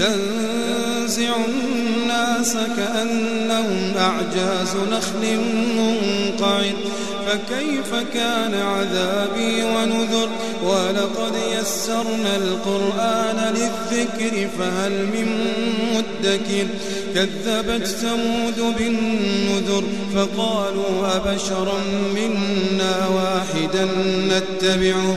تنزع الناس كأنهم أعجاز نخل منقعد. فكيف كان عذابي ونذر؟ ولقد يسرنا القرآن للذكر فهل من مدكر؟ كذبت ثمود بالنذر فقالوا أبشرا منا واحدا نتبعه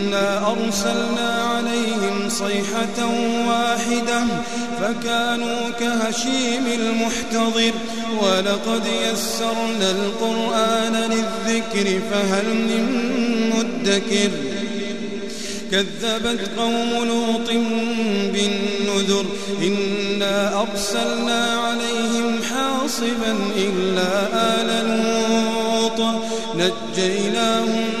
إنا أرسلنا عليهم صيحة واحدة فكانوا كهشيم المحتضر ولقد يسرنا القرآن للذكر فهل من مدكر كذبت قوم لوط بالنذر إنا أرسلنا عليهم حاصبا إلا آل لوط نجيناهم